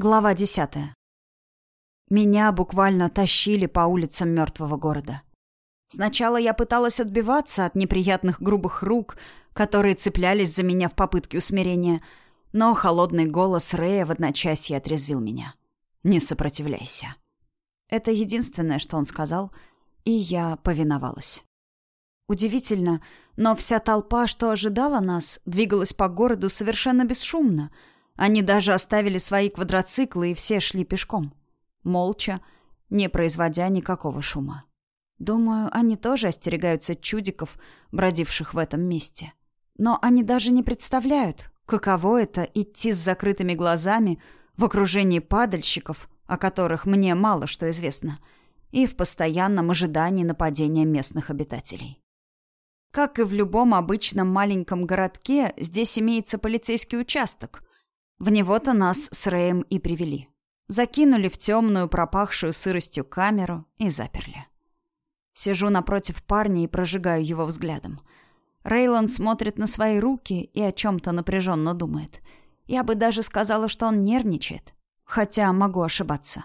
Глава десятая. Меня буквально тащили по улицам мертвого города. Сначала я пыталась отбиваться от неприятных грубых рук, которые цеплялись за меня в попытке усмирения, но холодный голос Рэя в одночасье отрезвил меня. «Не сопротивляйся». Это единственное, что он сказал, и я повиновалась. Удивительно, но вся толпа, что ожидала нас, двигалась по городу совершенно бесшумно — они даже оставили свои квадроциклы и все шли пешком. Молча, не производя никакого шума. Думаю, они тоже остерегаются чудиков, бродивших в этом месте. Но они даже не представляют, каково это идти с закрытыми глазами в окружении падальщиков, о которых мне мало что известно, и в постоянном ожидании нападения местных обитателей. Как и в любом обычном маленьком городке, здесь имеется полицейский участок, в него-то нас с Рэем и привели. Закинули в темную, пропахшую сыростью камеру и заперли. Сижу напротив парня и прожигаю его взглядом. Рейланд смотрит на свои руки и о чем-то напряженно думает. Я бы даже сказала, что он нервничает. Хотя могу ошибаться.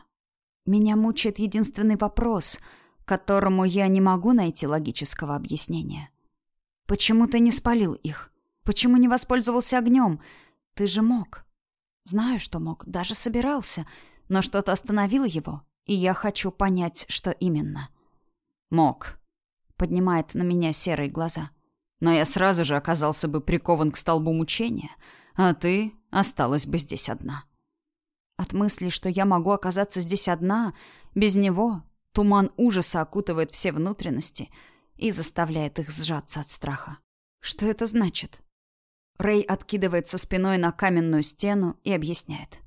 Меня мучает единственный вопрос, которому я не могу найти логического объяснения. Почему ты не спалил их? Почему не воспользовался огнем? Ты же мог. Знаю, что мог, даже собирался, но что-то остановило его, и я хочу понять, что именно. Мог. Поднимает на меня серые глаза. Но я сразу же оказался бы прикован к столбу мучения, а ты осталась бы здесь одна. От мысли, что я могу оказаться здесь одна, без него, туман ужаса окутывает все внутренности и заставляет их сжаться от страха. Что это значит? Рэй откидывается спиной на каменную стену и объясняет.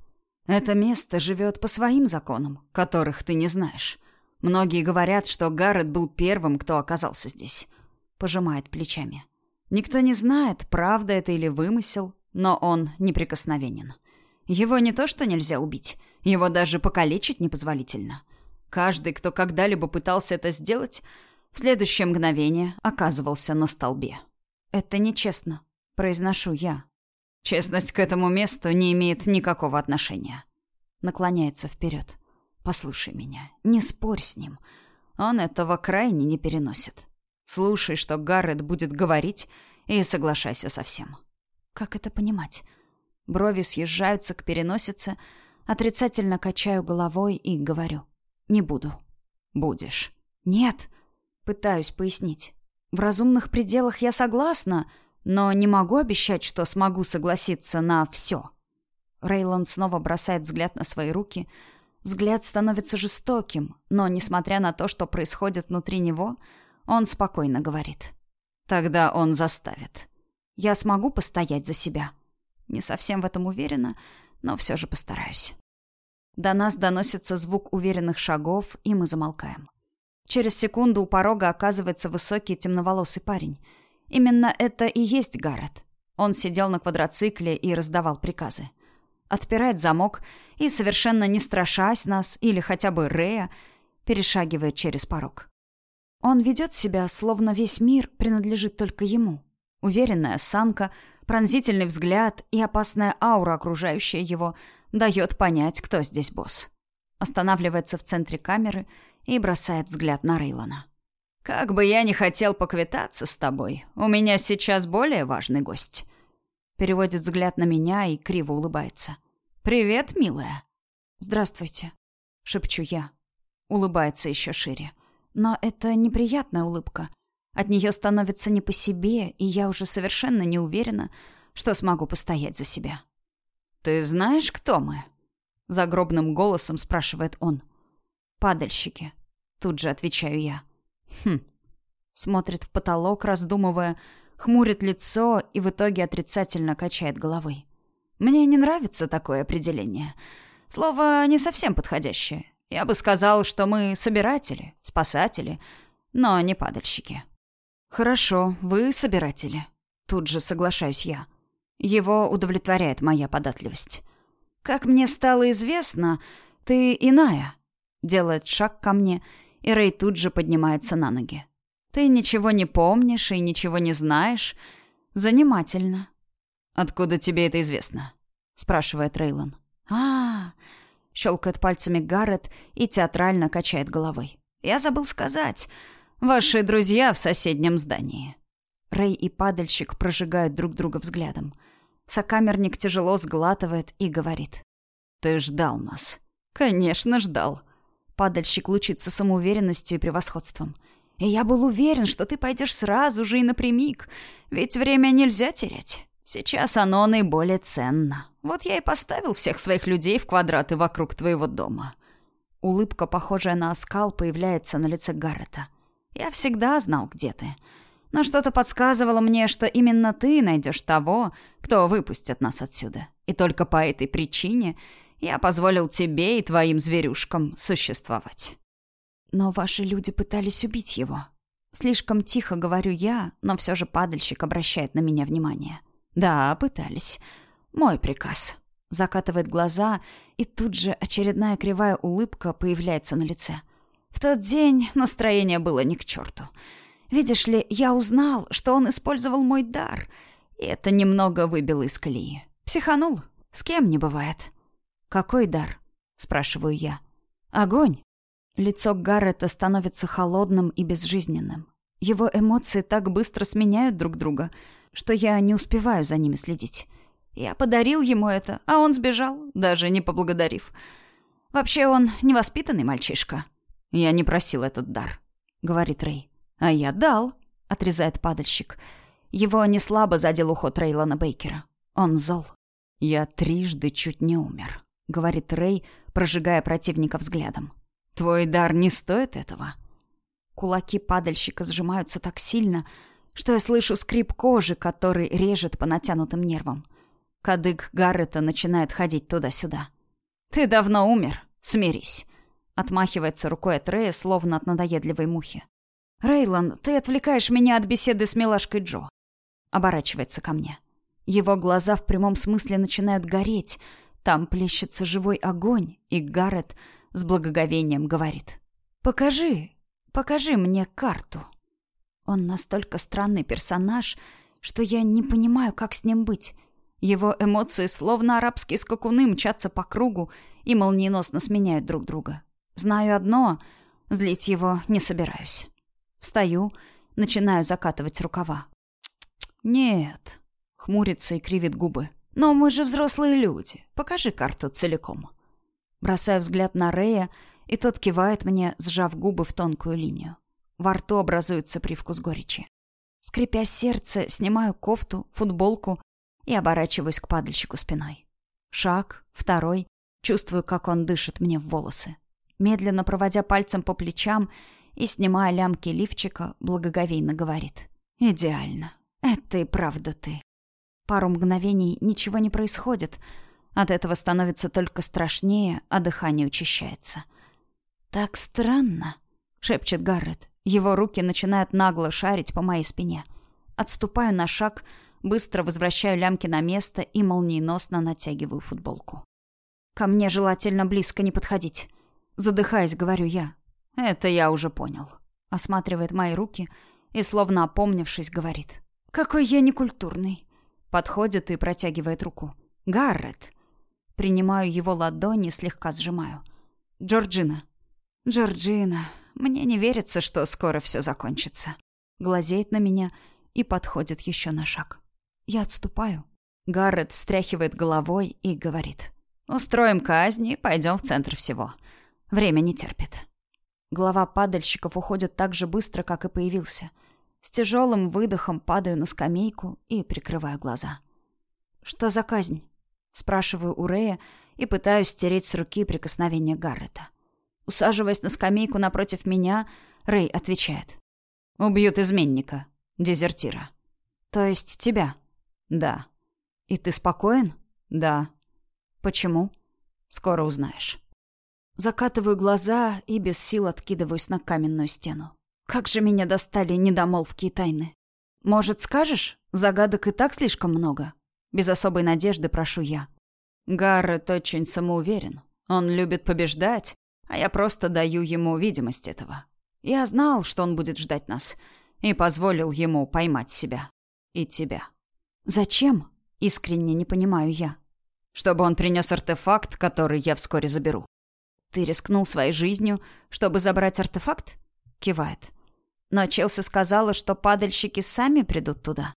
«Это место живет по своим законам, которых ты не знаешь. Многие говорят, что Гаррет был первым, кто оказался здесь». Пожимает плечами. «Никто не знает, правда это или вымысел, но он неприкосновенен. Его не то что нельзя убить, его даже покалечить непозволительно. Каждый, кто когда-либо пытался это сделать, в следующее мгновение оказывался на столбе. Это нечестно произношу я. Честность к этому месту не имеет никакого отношения. Наклоняется вперед. Послушай меня, не спорь с ним. Он этого крайне не переносит. Слушай, что Гаррет будет говорить, и соглашайся со всем. Как это понимать? Брови съезжаются к переносице, отрицательно качаю головой и говорю. Не буду. Будешь. Нет. Пытаюсь пояснить. В разумных пределах я согласна, но не могу обещать, что смогу согласиться на все. Рейланд снова бросает взгляд на свои руки. Взгляд становится жестоким, но, несмотря на то, что происходит внутри него, он спокойно говорит. «Тогда он заставит. Я смогу постоять за себя. Не совсем в этом уверена, но все же постараюсь». До нас доносится звук уверенных шагов, и мы замолкаем. Через секунду у порога оказывается высокий темноволосый парень — Именно это и есть Гаррет. Он сидел на квадроцикле и раздавал приказы. Отпирает замок и, совершенно не страшась нас или хотя бы Рея, перешагивает через порог. Он ведет себя, словно весь мир принадлежит только ему. Уверенная осанка, пронзительный взгляд и опасная аура, окружающая его, дает понять, кто здесь босс. Останавливается в центре камеры и бросает взгляд на Рейлона. Как бы я ни хотел поквитаться с тобой, у меня сейчас более важный гость. Переводит взгляд на меня и криво улыбается. Привет, милая. Здравствуйте, шепчу я. Улыбается еще шире. Но это неприятная улыбка. От нее становится не по себе, и я уже совершенно не уверена, что смогу постоять за себя. «Ты знаешь, кто мы?» Загробным голосом спрашивает он. «Падальщики», — тут же отвечаю я. Хм. Смотрит в потолок, раздумывая, хмурит лицо и в итоге отрицательно качает головой. Мне не нравится такое определение. Слово не совсем подходящее. Я бы сказал, что мы собиратели, спасатели, но не падальщики. Хорошо, вы собиратели. Тут же соглашаюсь я. Его удовлетворяет моя податливость. Как мне стало известно, ты иная. Делает шаг ко мне и Рэй тут же поднимается на ноги. «Ты ничего не помнишь и ничего не знаешь? Занимательно». «Откуда тебе это известно?» — спрашивает Рейлон. а, щелкает пальцами Гаррет и театрально качает головой. «Я забыл сказать. Ваши друзья в соседнем здании». Рэй и падальщик прожигают друг друга взглядом. Сокамерник тяжело сглатывает и говорит. «Ты ждал нас». «Конечно, ждал». Падальщик лучится самоуверенностью и превосходством. «И я был уверен, что ты пойдешь сразу же и напрямик, ведь время нельзя терять. Сейчас оно наиболее ценно. Вот я и поставил всех своих людей в квадраты вокруг твоего дома». Улыбка, похожая на оскал, появляется на лице Гаррета. «Я всегда знал, где ты. Но что-то подсказывало мне, что именно ты найдешь того, кто выпустит нас отсюда. И только по этой причине я позволил тебе и твоим зверюшкам существовать. Но ваши люди пытались убить его. Слишком тихо говорю я, но все же падальщик обращает на меня внимание. Да, пытались. Мой приказ. Закатывает глаза, и тут же очередная кривая улыбка появляется на лице. В тот день настроение было ни к черту. Видишь ли, я узнал, что он использовал мой дар, и это немного выбило из колеи. Психанул. С кем не бывает. «Какой дар?» — спрашиваю я. «Огонь». Лицо Гаррета становится холодным и безжизненным. Его эмоции так быстро сменяют друг друга, что я не успеваю за ними следить. Я подарил ему это, а он сбежал, даже не поблагодарив. Вообще он невоспитанный мальчишка. «Я не просил этот дар», — говорит Рэй. «А я дал», — отрезает падальщик. Его не слабо задел уход Рейлана Бейкера. Он зол. «Я трижды чуть не умер». — говорит Рэй, прожигая противника взглядом. «Твой дар не стоит этого?» Кулаки падальщика сжимаются так сильно, что я слышу скрип кожи, который режет по натянутым нервам. Кадык Гаррета начинает ходить туда-сюда. «Ты давно умер. Смирись!» Отмахивается рукой от Рэя, словно от надоедливой мухи. «Рейлан, ты отвлекаешь меня от беседы с милашкой Джо». Оборачивается ко мне. Его глаза в прямом смысле начинают гореть — там плещется живой огонь, и Гаррет с благоговением говорит. «Покажи, покажи мне карту». Он настолько странный персонаж, что я не понимаю, как с ним быть. Его эмоции, словно арабские скакуны, мчатся по кругу и молниеносно сменяют друг друга. Знаю одно — злить его не собираюсь. Встаю, начинаю закатывать рукава. «Нет», — хмурится и кривит губы. «Но мы же взрослые люди. Покажи карту целиком». Бросаю взгляд на Рея, и тот кивает мне, сжав губы в тонкую линию. Во рту образуется привкус горечи. Скрипя сердце, снимаю кофту, футболку и оборачиваюсь к падальщику спиной. Шаг, второй. Чувствую, как он дышит мне в волосы. Медленно проводя пальцем по плечам и снимая лямки лифчика, благоговейно говорит. «Идеально. Это и правда ты». Пару мгновений ничего не происходит. От этого становится только страшнее, а дыхание учащается. «Так странно», — шепчет Гаррет. Его руки начинают нагло шарить по моей спине. Отступаю на шаг, быстро возвращаю лямки на место и молниеносно натягиваю футболку. «Ко мне желательно близко не подходить». Задыхаясь, говорю я. «Это я уже понял». Осматривает мои руки и, словно опомнившись, говорит. «Какой я некультурный. Подходит и протягивает руку. «Гаррет!» Принимаю его ладони, слегка сжимаю. «Джорджина!» «Джорджина!» Мне не верится, что скоро все закончится. Глазеет на меня и подходит еще на шаг. Я отступаю. Гаррет встряхивает головой и говорит. «Устроим казнь и пойдем в центр всего. Время не терпит». Глава падальщиков уходит так же быстро, как и появился — с тяжелым выдохом падаю на скамейку и прикрываю глаза. «Что за казнь?» Спрашиваю у Рея и пытаюсь стереть с руки прикосновение Гаррета. Усаживаясь на скамейку напротив меня, Рэй отвечает. «Убьют изменника, дезертира». «То есть тебя?» «Да». «И ты спокоен?» «Да». «Почему?» «Скоро узнаешь». Закатываю глаза и без сил откидываюсь на каменную стену. Как же меня достали недомолвки и тайны. Может, скажешь? Загадок и так слишком много. Без особой надежды прошу я. Гаррет очень самоуверен. Он любит побеждать, а я просто даю ему видимость этого. Я знал, что он будет ждать нас, и позволил ему поймать себя. И тебя. Зачем? Искренне не понимаю я. Чтобы он принес артефакт, который я вскоре заберу. Ты рискнул своей жизнью, чтобы забрать артефакт? Кивает. Но Челси сказала, что падальщики сами придут туда.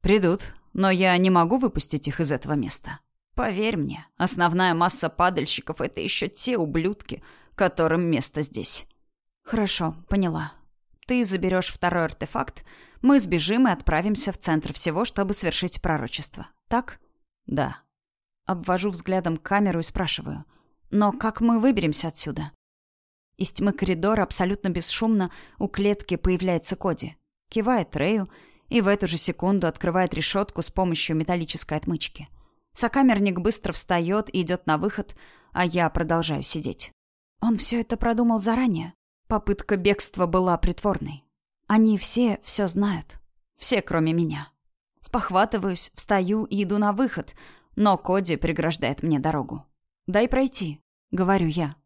Придут, но я не могу выпустить их из этого места. Поверь мне, основная масса падальщиков — это еще те ублюдки, которым место здесь. Хорошо, поняла. Ты заберешь второй артефакт, мы сбежим и отправимся в центр всего, чтобы свершить пророчество. Так? Да. Обвожу взглядом камеру и спрашиваю. Но как мы выберемся отсюда? Из тьмы коридора абсолютно бесшумно у клетки появляется Коди. Кивает Рэю и в эту же секунду открывает решетку с помощью металлической отмычки. Сокамерник быстро встает и идет на выход, а я продолжаю сидеть. Он все это продумал заранее. Попытка бегства была притворной. Они все все знают. Все, кроме меня. Спохватываюсь, встаю и иду на выход, но Коди преграждает мне дорогу. «Дай пройти», — говорю я.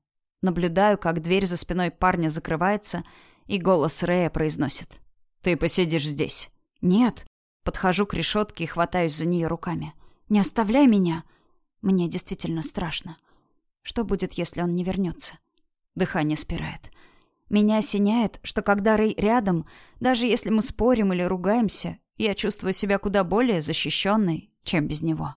Наблюдаю, как дверь за спиной парня закрывается, и голос Рэя произносит. «Ты посидишь здесь». «Нет». Подхожу к решетке и хватаюсь за нее руками. «Не оставляй меня». Мне действительно страшно. Что будет, если он не вернется? Дыхание спирает. Меня осеняет, что когда Рэй рядом, даже если мы спорим или ругаемся, я чувствую себя куда более защищенной, чем без него.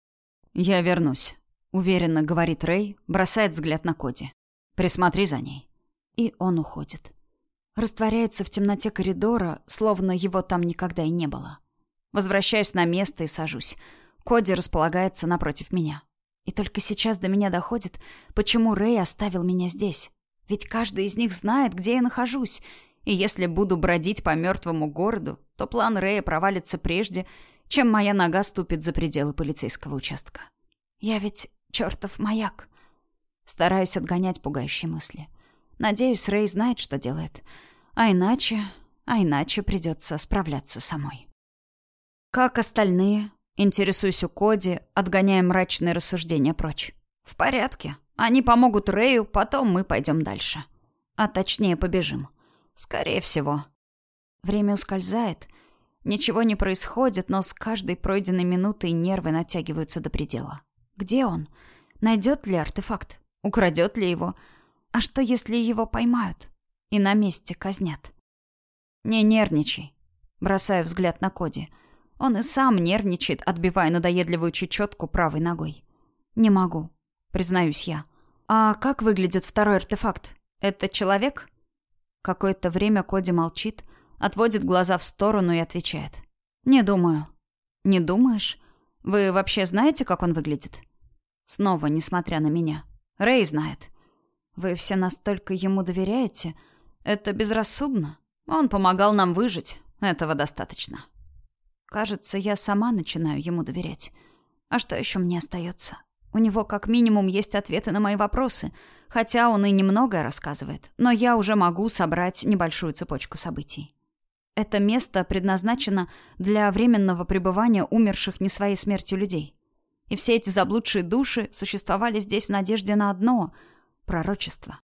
«Я вернусь», — уверенно говорит Рэй, бросает взгляд на Коди. Присмотри за ней». И он уходит. Растворяется в темноте коридора, словно его там никогда и не было. Возвращаюсь на место и сажусь. Коди располагается напротив меня. И только сейчас до меня доходит, почему Рэй оставил меня здесь. Ведь каждый из них знает, где я нахожусь. И если буду бродить по мертвому городу, то план Рэя провалится прежде, чем моя нога ступит за пределы полицейского участка. Я ведь чертов маяк. Стараюсь отгонять пугающие мысли. Надеюсь, Рэй знает, что делает. А иначе... А иначе придется справляться самой. Как остальные? Интересуюсь у Коди, отгоняя мрачные рассуждения прочь. В порядке. Они помогут Рэю, потом мы пойдем дальше. А точнее, побежим. Скорее всего. Время ускользает. Ничего не происходит, но с каждой пройденной минутой нервы натягиваются до предела. Где он? Найдет ли артефакт? Украдет ли его? А что, если его поймают? И на месте казнят? Не нервничай. Бросаю взгляд на Коди. Он и сам нервничает, отбивая надоедливую чечетку правой ногой. Не могу, признаюсь я. А как выглядит второй артефакт? Это человек? Какое-то время Коди молчит, отводит глаза в сторону и отвечает. Не думаю. Не думаешь? Вы вообще знаете, как он выглядит? Снова, несмотря на меня. Рэй знает. Вы все настолько ему доверяете? Это безрассудно. Он помогал нам выжить. Этого достаточно. Кажется, я сама начинаю ему доверять. А что еще мне остается? У него как минимум есть ответы на мои вопросы, хотя он и немногое рассказывает, но я уже могу собрать небольшую цепочку событий. Это место предназначено для временного пребывания умерших не своей смертью людей. И все эти заблудшие души существовали здесь в надежде на одно — пророчество.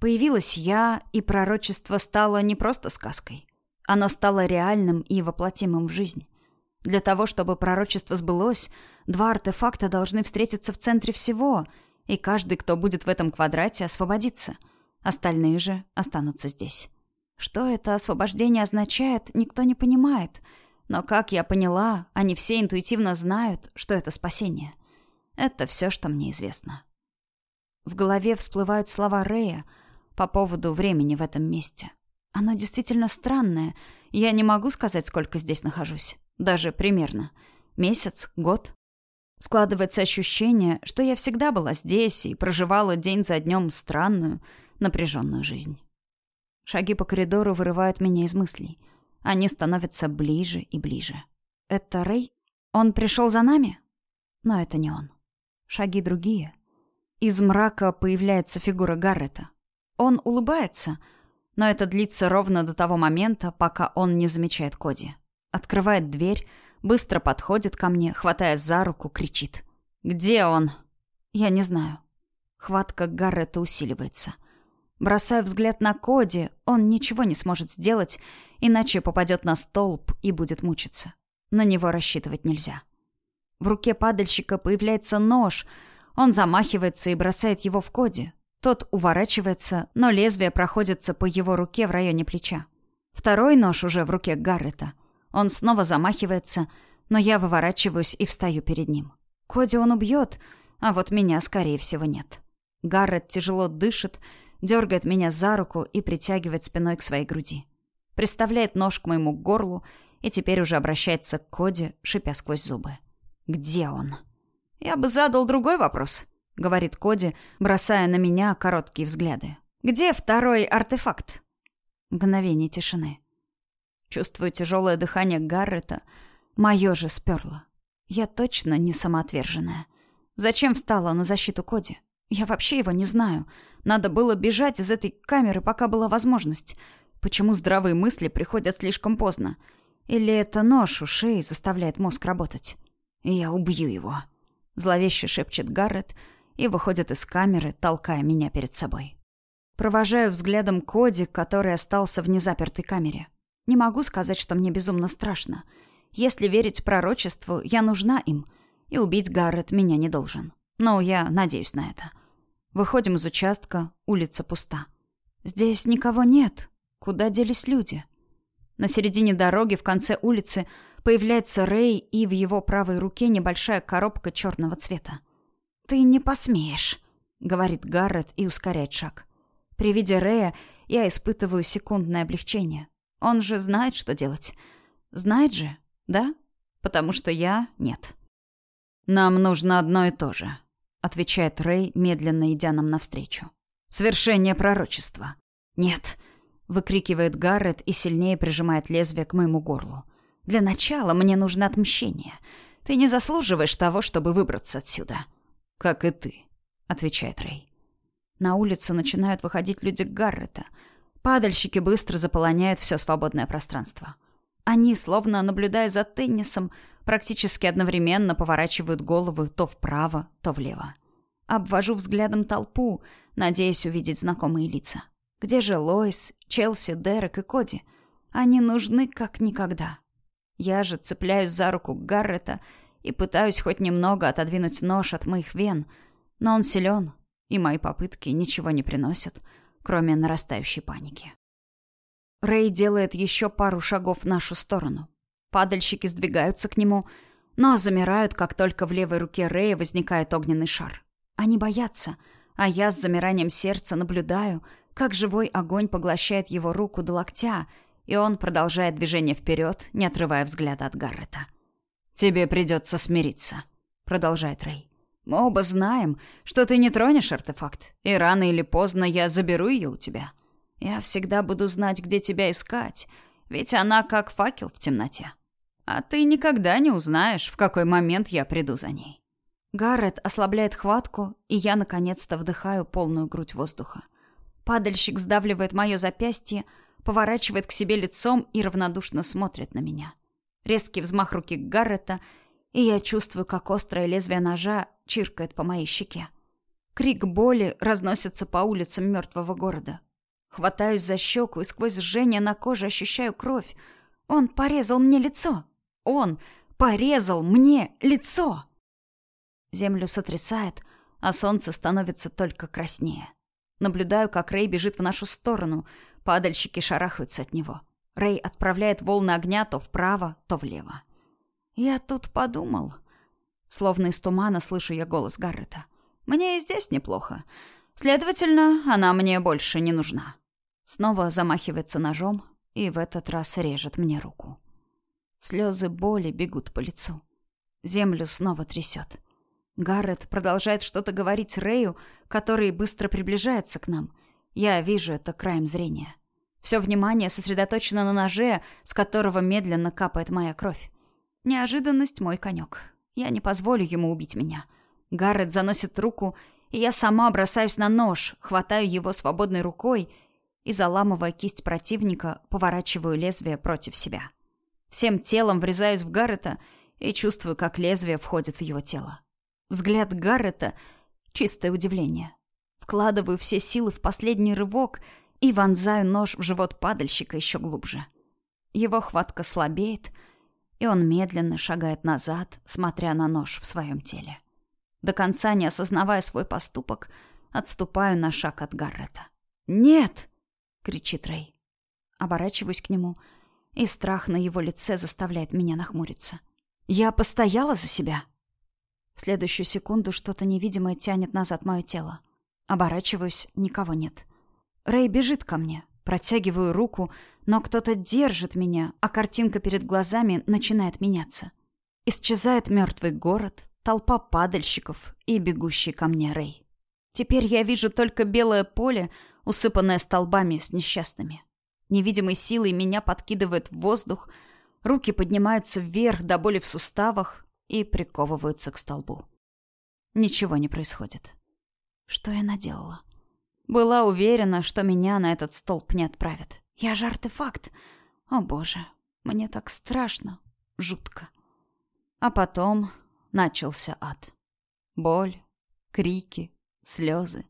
Появилась я, и пророчество стало не просто сказкой. Оно стало реальным и воплотимым в жизнь. Для того, чтобы пророчество сбылось, два артефакта должны встретиться в центре всего, и каждый, кто будет в этом квадрате, освободится. Остальные же останутся здесь. Что это освобождение означает, никто не понимает — но, как я поняла, они все интуитивно знают, что это спасение. Это все, что мне известно. В голове всплывают слова Рэя по поводу времени в этом месте. Оно действительно странное. Я не могу сказать, сколько здесь нахожусь. Даже примерно. Месяц, год. Складывается ощущение, что я всегда была здесь и проживала день за днем странную, напряженную жизнь. Шаги по коридору вырывают меня из мыслей — они становятся ближе и ближе. Это Рэй? Он пришел за нами? Но это не он. Шаги другие. Из мрака появляется фигура Гаррета. Он улыбается, но это длится ровно до того момента, пока он не замечает Коди. Открывает дверь, быстро подходит ко мне, хватая за руку, кричит. «Где он?» «Я не знаю». Хватка Гаррета усиливается. Бросаю взгляд на Коди, он ничего не сможет сделать, иначе попадет на столб и будет мучиться. На него рассчитывать нельзя. В руке падальщика появляется нож. Он замахивается и бросает его в Коди. Тот уворачивается, но лезвие проходится по его руке в районе плеча. Второй нож уже в руке Гаррета. Он снова замахивается, но я выворачиваюсь и встаю перед ним. Коди он убьет, а вот меня, скорее всего, нет. Гаррет тяжело дышит, дергает меня за руку и притягивает спиной к своей груди. Приставляет нож к моему горлу и теперь уже обращается к Коди, шипя сквозь зубы. «Где он?» «Я бы задал другой вопрос», — говорит Коди, бросая на меня короткие взгляды. «Где второй артефакт?» Мгновение тишины. Чувствую тяжелое дыхание Гаррета. Мое же сперло. Я точно не самоотверженная. Зачем встала на защиту Коди? Я вообще его не знаю. Надо было бежать из этой камеры, пока была возможность. Почему здравые мысли приходят слишком поздно? Или это нож у шеи заставляет мозг работать? Я убью его. Зловеще шепчет Гаррет и выходит из камеры, толкая меня перед собой. Провожаю взглядом Коди, который остался в незапертой камере. Не могу сказать, что мне безумно страшно. Если верить пророчеству, я нужна им, и убить Гаррет меня не должен. Но я надеюсь на это. Выходим из участка, улица пуста. Здесь никого нет. Куда делись люди? На середине дороги в конце улицы появляется Рэй, и в его правой руке небольшая коробка черного цвета. «Ты не посмеешь», — говорит Гаррет и ускоряет шаг. При виде Рэя я испытываю секундное облегчение. Он же знает, что делать. Знает же, да? Потому что я — нет. «Нам нужно одно и то же», — отвечает Рэй, медленно идя нам навстречу. «Свершение пророчества». «Нет», — выкрикивает Гаррет и сильнее прижимает лезвие к моему горлу. «Для начала мне нужно отмщение. Ты не заслуживаешь того, чтобы выбраться отсюда». «Как и ты», — отвечает Рэй. На улицу начинают выходить люди Гаррета — Падальщики быстро заполоняют все свободное пространство. Они, словно наблюдая за теннисом, практически одновременно поворачивают головы то вправо, то влево. Обвожу взглядом толпу, надеясь увидеть знакомые лица. Где же Лойс, Челси, Дерек и Коди? Они нужны как никогда. Я же цепляюсь за руку Гаррета и пытаюсь хоть немного отодвинуть нож от моих вен, но он силен, и мои попытки ничего не приносят — кроме нарастающей паники. Рэй делает еще пару шагов в нашу сторону. Падальщики сдвигаются к нему, но замирают, как только в левой руке Рэя возникает огненный шар. Они боятся, а я с замиранием сердца наблюдаю, как живой огонь поглощает его руку до локтя, и он продолжает движение вперед, не отрывая взгляда от Гаррета. «Тебе придется смириться», — продолжает Рэй. Мы оба знаем, что ты не тронешь артефакт, и рано или поздно я заберу ее у тебя. Я всегда буду знать, где тебя искать, ведь она как факел в темноте. А ты никогда не узнаешь, в какой момент я приду за ней. Гаррет ослабляет хватку, и я наконец-то вдыхаю полную грудь воздуха. Падальщик сдавливает мое запястье, поворачивает к себе лицом и равнодушно смотрит на меня. Резкий взмах руки Гаррета — и я чувствую, как острое лезвие ножа чиркает по моей щеке. Крик боли разносится по улицам мертвого города. Хватаюсь за щеку и сквозь жжение на коже ощущаю кровь. Он порезал мне лицо. Он порезал мне лицо. Землю сотрясает, а солнце становится только краснее. Наблюдаю, как Рэй бежит в нашу сторону. Падальщики шарахаются от него. Рэй отправляет волны огня то вправо, то влево. «Я тут подумал...» Словно из тумана слышу я голос Гаррета. «Мне и здесь неплохо. Следовательно, она мне больше не нужна». Снова замахивается ножом и в этот раз режет мне руку. Слезы боли бегут по лицу. Землю снова трясет. Гаррет продолжает что-то говорить Рэю, который быстро приближается к нам. Я вижу это краем зрения. Все внимание сосредоточено на ноже, с которого медленно капает моя кровь. Неожиданность мой конек. Я не позволю ему убить меня. Гаррет заносит руку, и я сама бросаюсь на нож, хватаю его свободной рукой и, заламывая кисть противника, поворачиваю лезвие против себя. Всем телом врезаюсь в Гаррета и чувствую, как лезвие входит в его тело. Взгляд Гаррета — чистое удивление. Вкладываю все силы в последний рывок и вонзаю нож в живот падальщика еще глубже. Его хватка слабеет — и он медленно шагает назад, смотря на нож в своем теле. До конца не осознавая свой поступок, отступаю на шаг от Гаррета. «Нет!» — кричит Рэй. Оборачиваюсь к нему, и страх на его лице заставляет меня нахмуриться. «Я постояла за себя!» В следующую секунду что-то невидимое тянет назад мое тело. Оборачиваюсь, никого нет. Рэй бежит ко мне. Протягиваю руку, но кто-то держит меня, а картинка перед глазами начинает меняться. Исчезает мертвый город, толпа падальщиков и бегущий ко мне Рэй. Теперь я вижу только белое поле, усыпанное столбами с несчастными. Невидимой силой меня подкидывает в воздух, руки поднимаются вверх до боли в суставах и приковываются к столбу. Ничего не происходит. Что я наделала? Была уверена, что меня на этот столб не отправят. Я же артефакт. О боже, мне так страшно, жутко. А потом начался ад. Боль, крики, слезы,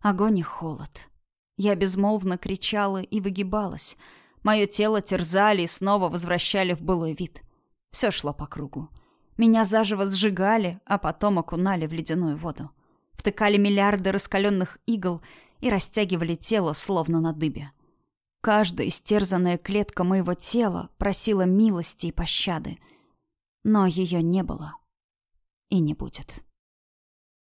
огонь и холод. Я безмолвно кричала и выгибалась. Мое тело терзали и снова возвращали в былой вид. Все шло по кругу. Меня заживо сжигали, а потом окунали в ледяную воду. Втыкали миллиарды раскаленных игл и растягивали тело, словно на дыбе. Каждая истерзанная клетка моего тела просила милости и пощады. Но ее не было и не будет.